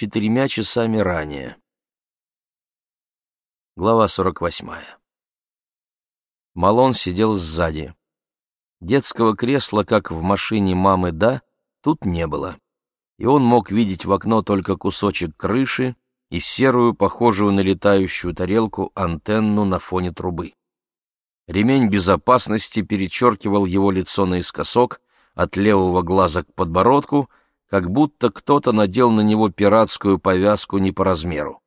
четырьмя часами ранее. Глава 48. Малон сидел сзади. Детского кресла, как в машине мамы «Да», тут не было, и он мог видеть в окно только кусочек крыши и серую, похожую на летающую тарелку, антенну на фоне трубы. Ремень безопасности перечеркивал его лицо наискосок, от левого глаза к подбородку, как будто кто-то надел на него пиратскую повязку не по размеру.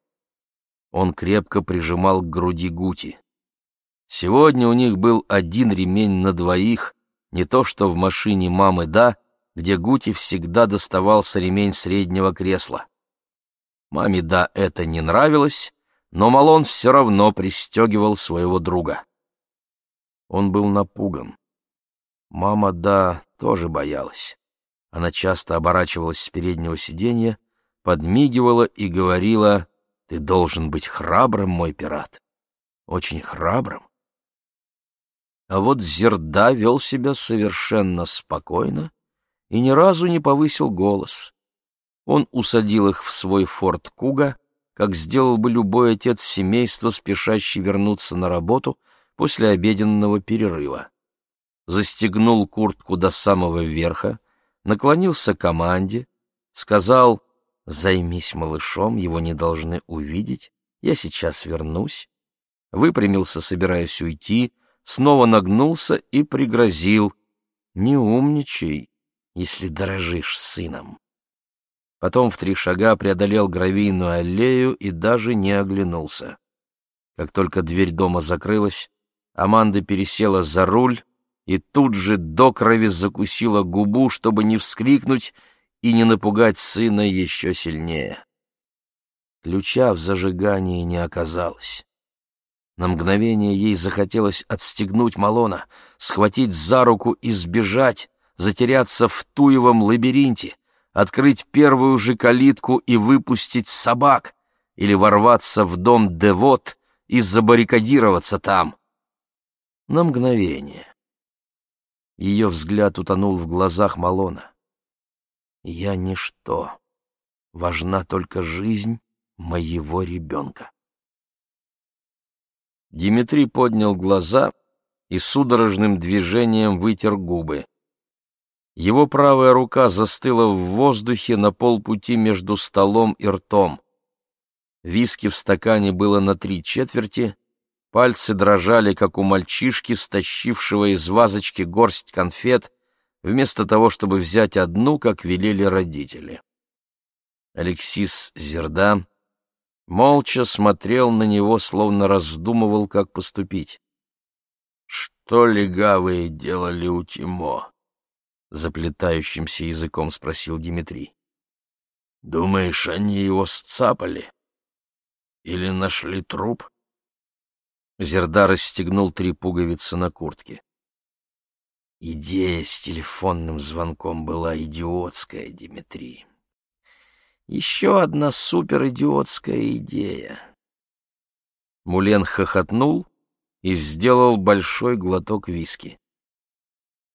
Он крепко прижимал к груди Гути. Сегодня у них был один ремень на двоих, не то что в машине мамы «Да», где Гути всегда доставался ремень среднего кресла. Маме «Да» это не нравилось, но Малон все равно пристегивал своего друга. Он был напуган. Мама «Да» тоже боялась. Она часто оборачивалась с переднего сиденья, подмигивала и говорила, «Ты должен быть храбрым, мой пират, очень храбрым». А вот Зерда вел себя совершенно спокойно и ни разу не повысил голос. Он усадил их в свой форт Куга, как сделал бы любой отец семейства, спешащий вернуться на работу после обеденного перерыва. Застегнул куртку до самого верха, наклонился к команде, сказал «Займись малышом, его не должны увидеть, я сейчас вернусь». Выпрямился, собираясь уйти, снова нагнулся и пригрозил «Не умничай, если дорожишь сыном». Потом в три шага преодолел гравийную аллею и даже не оглянулся. Как только дверь дома закрылась, Аманда пересела за руль и тут же до крови закусила губу, чтобы не вскрикнуть и не напугать сына еще сильнее. Ключа в зажигании не оказалось. На мгновение ей захотелось отстегнуть Малона, схватить за руку и сбежать, затеряться в туевом лабиринте, открыть первую же калитку и выпустить собак, или ворваться в дом Девот и забаррикадироваться там. На мгновение. Ее взгляд утонул в глазах Малона. «Я ничто. Важна только жизнь моего ребенка». Димитрий поднял глаза и судорожным движением вытер губы. Его правая рука застыла в воздухе на полпути между столом и ртом. Виски в стакане было на три четверти, пальцы дрожали, как у мальчишки, стащившего из вазочки горсть конфет, вместо того, чтобы взять одну, как велели родители. Алексис Зерда молча смотрел на него, словно раздумывал, как поступить. «Что легавые делали у Тимо?» — заплетающимся языком спросил Дмитрий. «Думаешь, они его сцапали? Или нашли труп?» Зерда расстегнул три пуговицы на куртке. Идея с телефонным звонком была идиотская, Дмитрий. Еще одна суперидиотская идея. Мулен хохотнул и сделал большой глоток виски.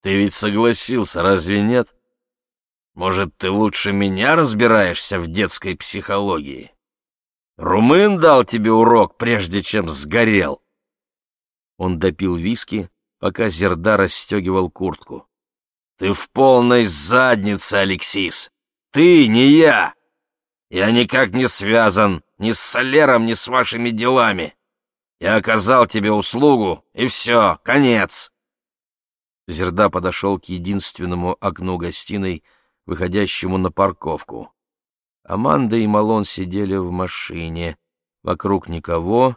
«Ты ведь согласился, разве нет? Может, ты лучше меня разбираешься в детской психологии? Румын дал тебе урок, прежде чем сгорел!» Он допил виски, пока Зерда расстегивал куртку. «Ты в полной заднице, Алексис! Ты, не я! Я никак не связан ни с Солером, ни с вашими делами. Я оказал тебе услугу, и все, конец. Зерда подошел к единственному окну гостиной, выходящему на парковку. Аманда и Малон сидели в машине. Вокруг никого.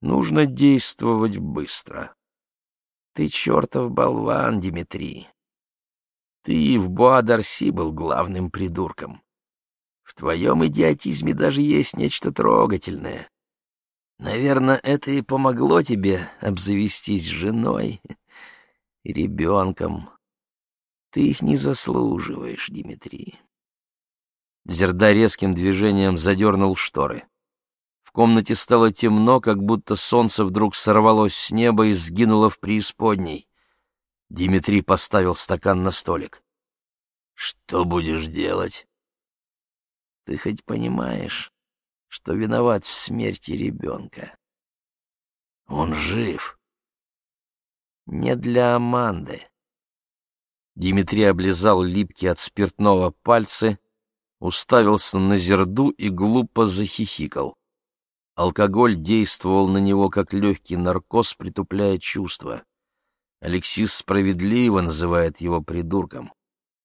Нужно действовать быстро. Ты чертов болван, Дмитрий. Ты в Буадарси был главным придурком. В твоем идиотизме даже есть нечто трогательное. Наверное, это и помогло тебе обзавестись женой и ребенком. Ты их не заслуживаешь, Дмитрий. Зерда резким движением задернул шторы. Комнате стало темно, как будто солнце вдруг сорвалось с неба и сгинуло в преисподней. Дмитрий поставил стакан на столик. «Что будешь делать?» Ты хоть понимаешь, что виноват в смерти ребенка? Он жив. Не для Аманды. Дмитрий облизал липкие от спиртного пальцы, уставился на зерду и глупо захихикал. Алкоголь действовал на него как легкий наркоз, притупляя чувства. Алексис справедливо называет его придурком.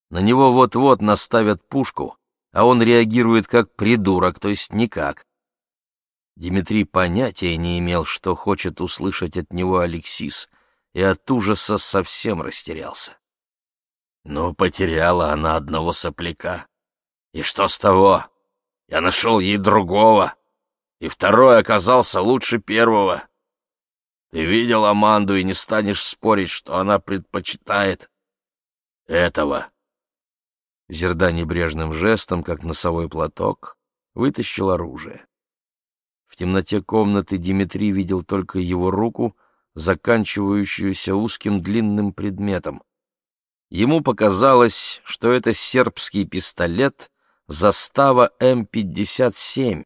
На него вот-вот наставят пушку, а он реагирует как придурок, то есть никак. Дмитрий понятия не имел, что хочет услышать от него Алексис, и от ужаса совсем растерялся. Но потеряла она одного сопляка. И что с того? Я нашел ей другого, и второй оказался лучше первого. Ты видел Аманду и не станешь спорить, что она предпочитает этого. Зерда небрежным жестом, как носовой платок, вытащил оружие. В темноте комнаты Дмитрий видел только его руку, заканчивающуюся узким длинным предметом. Ему показалось, что это сербский пистолет застава М-57.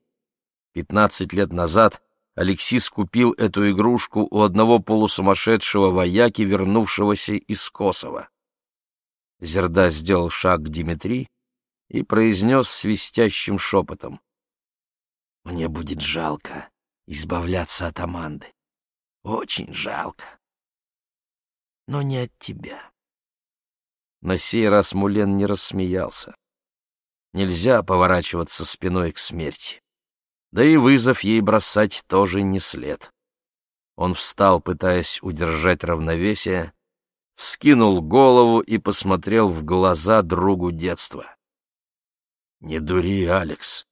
Пятнадцать лет назад Алексис купил эту игрушку у одного полусумасшедшего вояки, вернувшегося из Косово. Зерда сделал шаг к Дмитрий и произнес свистящим шепотом. «Мне будет жалко избавляться от Аманды. Очень жалко. Но не от тебя». На сей раз Мулен не рассмеялся. Нельзя поворачиваться спиной к смерти. Да и вызов ей бросать тоже не след. Он встал, пытаясь удержать равновесие, вскинул голову и посмотрел в глаза другу детства. «Не дури, Алекс.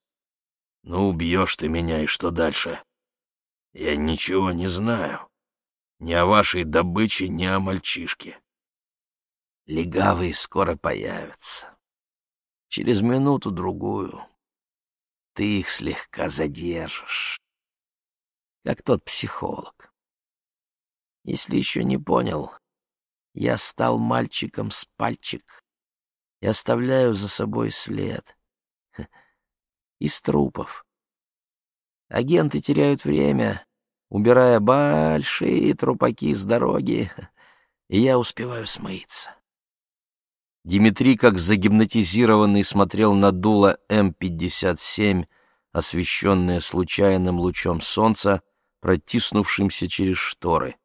Ну, убьешь ты меня, и что дальше? Я ничего не знаю. Ни о вашей добыче, ни о мальчишке. Легавые скоро появятся. Через минуту-другую ты их слегка задержишь, как тот психолог. Если еще не понял, я стал мальчиком с пальчик и оставляю за собой след. Из трупов. Агенты теряют время, убирая большие трупаки с дороги, и я успеваю смыться. Дмитрий, как загипнотизированный, смотрел на дуло М-57, освещенное случайным лучом солнца, протиснувшимся через шторы.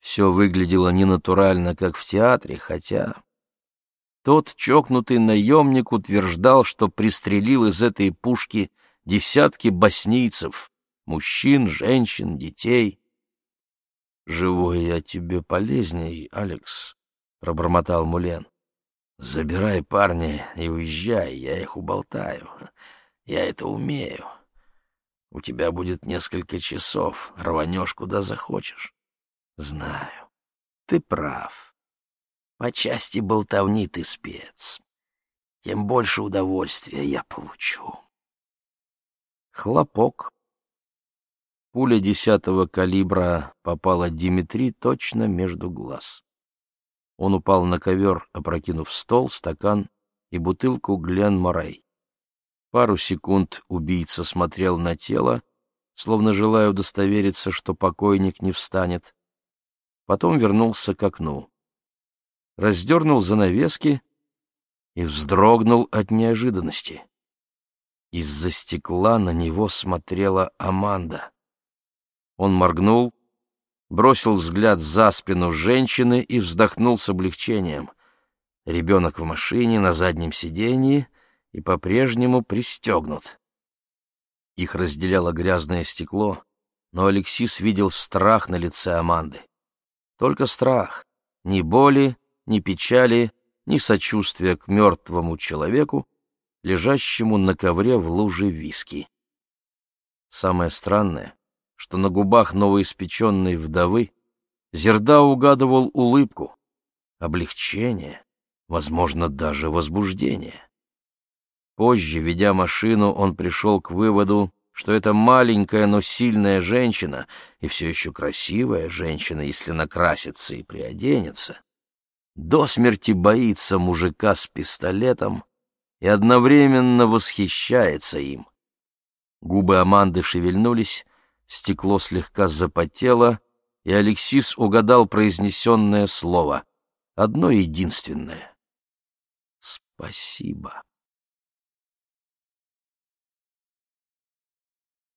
Все выглядело ненатурально, как в театре, хотя... Тот чокнутый наемник утверждал, что пристрелил из этой пушки десятки боснийцев, мужчин, женщин, детей. «Живой я тебе полезней, Алекс», — пробормотал Мулен. Забирай парня и уезжай, я их уболтаю. Я это умею. У тебя будет несколько часов, рванешь куда захочешь. Знаю, ты прав. По части болтовни ты спец. Тем больше удовольствия я получу. Хлопок. Пуля десятого калибра попала Димитри точно между глаз. Он упал на ковер, опрокинув стол, стакан и бутылку Глен Морей. Пару секунд убийца смотрел на тело, словно желая удостовериться, что покойник не встанет. Потом вернулся к окну. Раздернул занавески и вздрогнул от неожиданности. Из-за стекла на него смотрела Аманда. Он моргнул, бросил взгляд за спину женщины и вздохнул с облегчением. Ребенок в машине на заднем сиденье и по-прежнему пристегнут. Их разделяло грязное стекло, но Алексис видел страх на лице Аманды. Только страх, ни боли, ни печали, ни сочувствия к мертвому человеку, лежащему на ковре в луже виски. Самое странное, что на губах новоиспеченной вдовы Зерда угадывал улыбку, облегчение, возможно, даже возбуждение. Позже, ведя машину, он пришел к выводу, что это маленькая, но сильная женщина, и все еще красивая женщина, если накрасится и приоденется, до смерти боится мужика с пистолетом и одновременно восхищается им. Губы Аманды шевельнулись, стекло слегка запотело, и Алексис угадал произнесенное слово, одно единственное. «Спасибо».